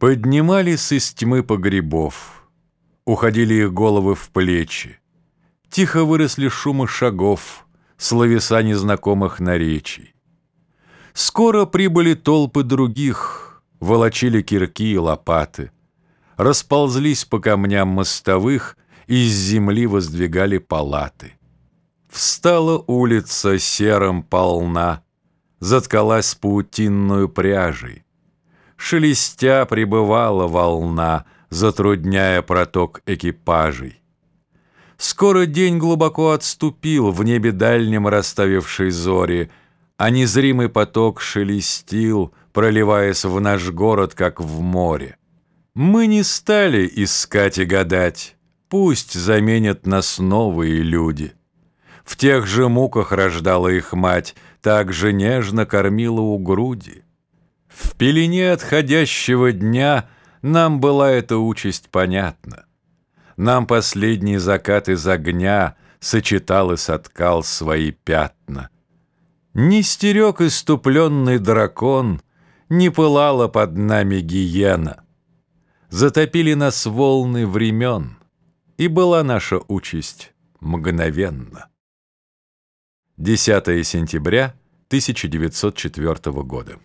Поднимались из тьмы погребов, Уходили их головы в плечи. Тихо выросли шумы шагов, Словеса незнакомых наречий. Скоро прибыли толпы других, Волочили кирки и лопаты, Расползлись по камням мостовых, Из земли воздвигали палаты. Встала улица серым полна, Заткалась паутинную пряжей, Шелестя прибывала волна, Затрудняя проток экипажей. Скоро день глубоко отступил В небе дальнем расставившей зори, А незримый поток шелестил, Проливаясь в наш город, как в море. Мы не стали искать и гадать, Пусть заменят нас новые люди. В тех же муках рождала их мать, Так же нежно кормила у груди. Пелене отходящего дня Нам была эта участь понятна. Нам последний закат из огня Сочетал и соткал свои пятна. Не стерег иступленный дракон, Не пылала под нами гиена. Затопили нас волны времен, И была наша участь мгновенна. 10 сентября 1904 года.